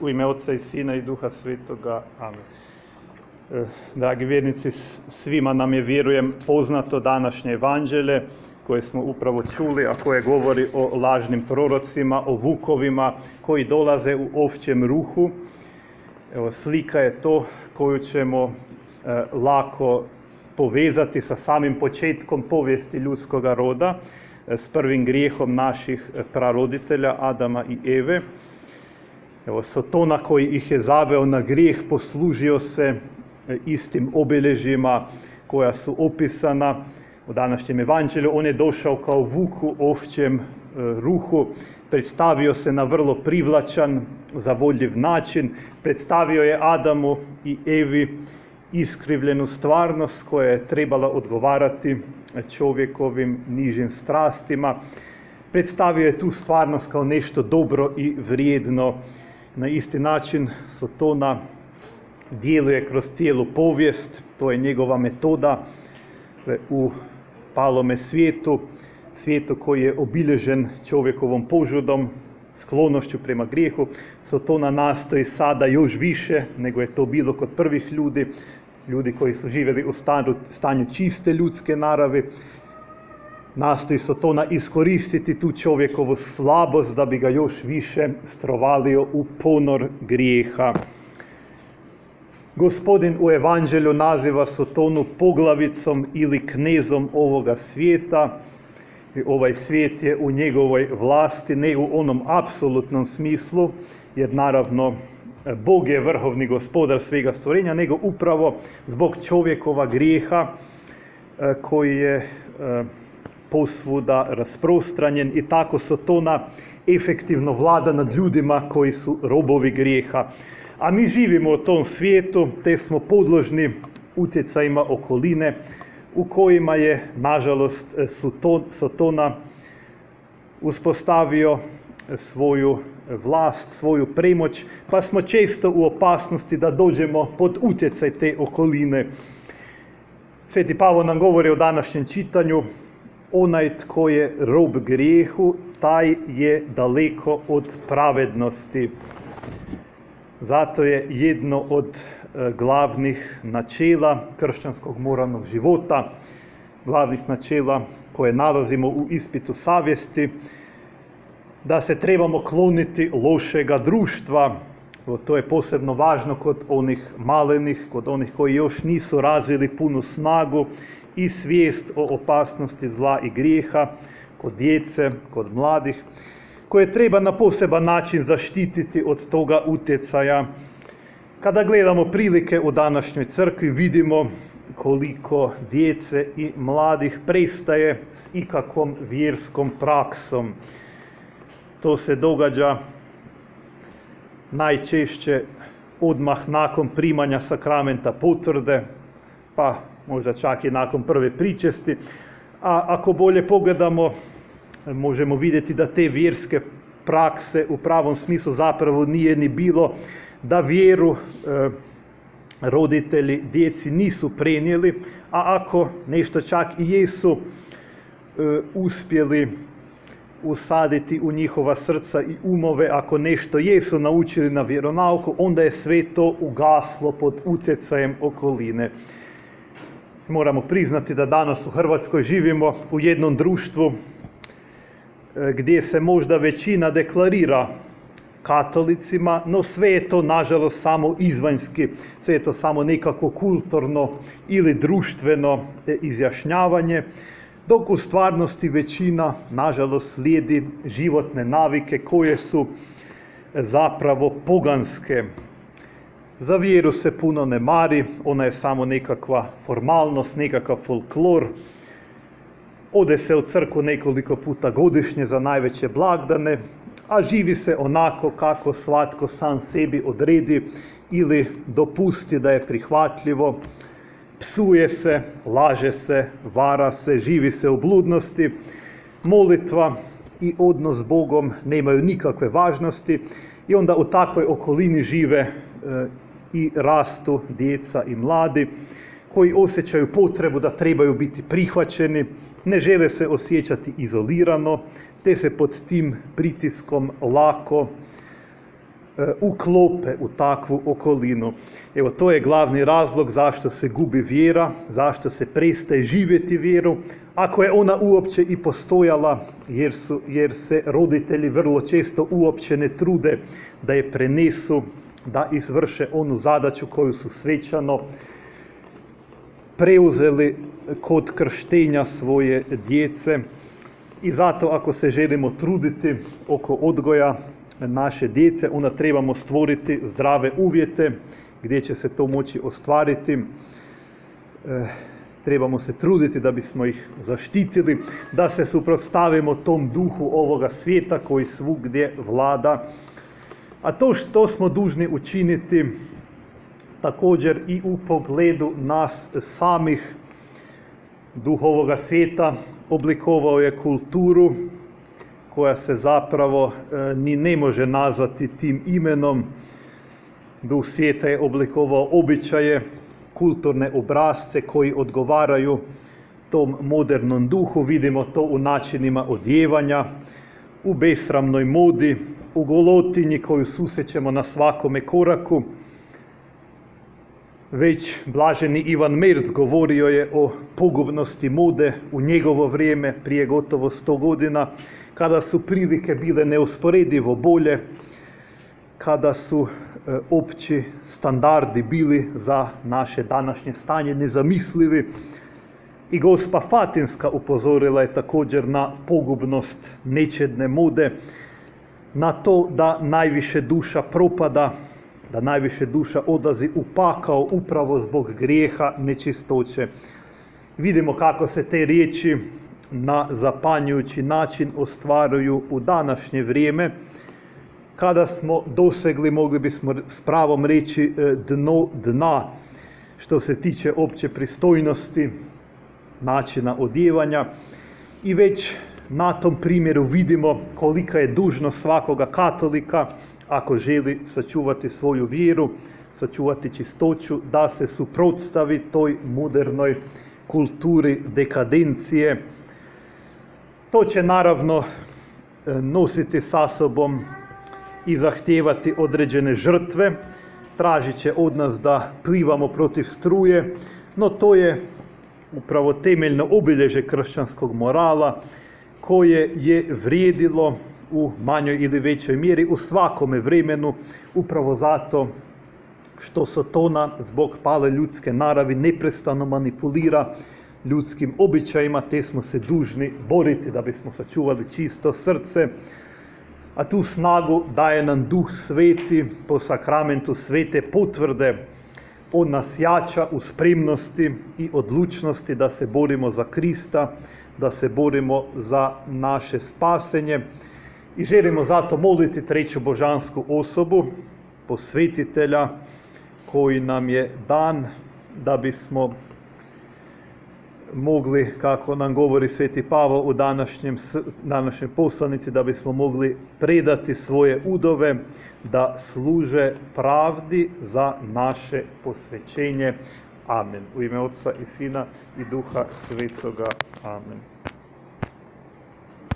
U ime Oca i Sina i Duha Svetoga. Amen. E, Dragi vjernici, svima nam je, vjerujem, poznato današnje evanđelje koje smo upravo čuli, a koje govori o lažnim prorocima, o vukovima koji dolaze u ovčjem ruhu. Evo, slika je to koju ćemo e, lako povezati sa samim početkom povijesti ljudskoga roda, e, s prvim grijehom naših praroditelja Adama i Eve. Evo, Sotona koji ih je zaveo na grijeh poslužio se e, istim obilježjima koja su opisana u današnjem evanđelju. On je došao kao vuk u ovčjem e, ruhu, predstavio se na vrlo privlačan, zavodljiv način, predstavio je Adamu i Evi iskrivljenu stvarnost koja je trebala odgovarati čovjekovim nižim strastima. Predstavio je tu stvarnost kao nešto dobro i vrijedno. Na isti način Sotona djeluje kroz cijelu povijest, to je njegova metoda Dakle, u palome svijetu, svijetu koji je obilježen čovjekovom požudom, sklonošću prema grijehu. Sotona nastoji sada još više nego je to bilo kod prvih ljudi, ljudi koji su živjeli u stanju, čiste ljudske naravi. Nastoji Sotona iskoristiti tu čovjekovu slabost da bi ga još više strovalio u ponor grijeha. Gospodin u evanđelju naziva Sotonu poglavicom ili knezom ovoga svijeta. I ovaj svijet je u njegovoj vlasti, ne u onom apsolutnom smislu, jer naravno Bog je vrhovni gospodar svega stvorenja, nego upravo zbog čovjekova grijeha e, koji je e, posvuda rasprostranjen i tako Sotona efektivno vlada nad ljudima koji su robovi grijeha. A mi živimo u tom svijetu, te smo podložni utjecajima okoline u kojima je, nažalost, Sotona uspostavio svoju vlast, svoju premoć, pa smo često u opasnosti da dođemo pod utjecaj te okoline. Sveti Pavo nam govori o današnjem čitanju, onaj tko je rob grijehu, taj je daleko od pravednosti. Zato je jedno od e, glavnih načela kršćanskog moralnog života, glavnih načela koje nalazimo u ispitu savjesti, da se trebamo kloniti lošega društva. To je posebno važno kod onih malenih, kod onih koji još nisu razvili punu snagu i svijest o opasnosti zla i grijeha, kod djece, kod mladih, koje treba na poseban način zaštititi od toga utjecaja. Kada gledamo prilike u današnjoj crkvi vidimo koliko djece i mladih prestaje s ikakvom vjerskom praksom. To se događa najčešće odmah nakon primanja sakramenta potvrde, pa možda čak i nakon prve pričesti. A ako bolje pogledamo, možemo vidjeti da te vjerske prakse u pravom smislu zapravo nije ni bilo, da vjeru e, roditelji djeci nisu prenijeli, a ako nešto čak i jesu e, uspjeli usaditi u njihova srca i umove, ako nešto jesu naučili na vjeronauku, onda je sve to ugaslo pod utjecajem okoline. Moramo priznati da danas u Hrvatskoj živimo u jednom društvu e, gdje se možda većina deklarira katolicima, no sve je to nažalost samo izvanjski, sve je to samo nekako kulturno ili društveno e, izjašnjavanje, dok u stvarnosti većina nažalost slijedi životne navike koje su e, zapravo poganske. Za vjeru se puno ne mari, ona je samo nekakva formalnost, nekakav folklor. Ode se u crku nekoliko puta godišnje za najveće blagdane, a živi se onako kako svatko sam sebi odredi ili dopusti da je prihvatljivo. Psuje se, laže se, vara se, živi se u bludnosti. Molitva i odnos s Bogom nemaju nikakve važnosti i onda u takvoj okolini žive e, i rastu djeca i mladi koji osjećaju potrebu da trebaju biti prihvaćeni, ne žele se osjećati izolirano, te se pod tim pritiskom lako e, uklope u takvu okolinu. Evo, to je glavni razlog zašto se gubi vjera, zašto se prestaje živjeti vjeru, ako je ona uopće i postojala, jer, su, jer se roditelji vrlo često uopće ne trude da je prenesu, da izvrše onu zadaću koju su svećano preuzeli kod krštenja svoje djece. I zato ako se želimo truditi oko odgoja naše djece, onda trebamo stvoriti zdrave uvjete gdje će se to moći ostvariti. E, trebamo se truditi da bismo ih zaštitili, da se suprotstavimo tom duhu ovoga svijeta koji svugdje vlada. A to što smo dužni učiniti također i u pogledu nas samih duh ovoga svijeta oblikovao je kulturu koja se zapravo e, ni ne može nazvati tim imenom. Duh svijeta je oblikovao običaje, kulturne obrazce koji odgovaraju tom modernom duhu. Vidimo to u načinima odjevanja, u besramnoj modi, u golotinji koju susrećemo na svakome koraku. Već blaženi Ivan Merc govorio je o pogubnosti mode u njegovo vrijeme, prije gotovo sto godina, kada su prilike bile neusporedivo bolje, kada su e, opći standardi bili za naše današnje stanje nezamislivi. I gospa Fatinska upozorila je također na pogubnost nečedne mode, na to da najviše duša propada, da najviše duša odlazi u pakao upravo zbog grijeha nečistoće. Vidimo kako se te riječi na zapanjujući način ostvaruju u današnje vrijeme, kada smo dosegli, mogli bismo s pravom reći, e, dno dna što se tiče opće pristojnosti, načina odjevanja i već na tom primjeru vidimo kolika je dužnost svakoga katolika ako želi sačuvati svoju vjeru, sačuvati čistoću, da se suprotstavi toj modernoj kulturi dekadencije. To će naravno e, nositi sa sobom i zahtijevati određene žrtve, tražit će od nas da plivamo protiv struje, no to je upravo temeljno obilježje kršćanskog morala koje je vrijedilo u manjoj ili većoj mjeri u svakome vremenu, upravo zato što Sotona zbog pale ljudske naravi neprestano manipulira ljudskim običajima, te smo se dužni boriti da bismo sačuvali čisto srce, a tu snagu daje nam duh sveti po sakramentu svete potvrde. On nas jača u spremnosti i odlučnosti da se borimo za Krista, da se borimo za naše spasenje. I želimo zato moliti treću božansku osobu, posvetitelja koji nam je dan da bismo mogli, kako nam govori Sveti Pavo u današnjem, današnjem poslanici, da bismo mogli predati svoje udove da služe pravdi za naše posvećenje. Amen. U ime Otca i Sina i Duha Svetoga. Amen.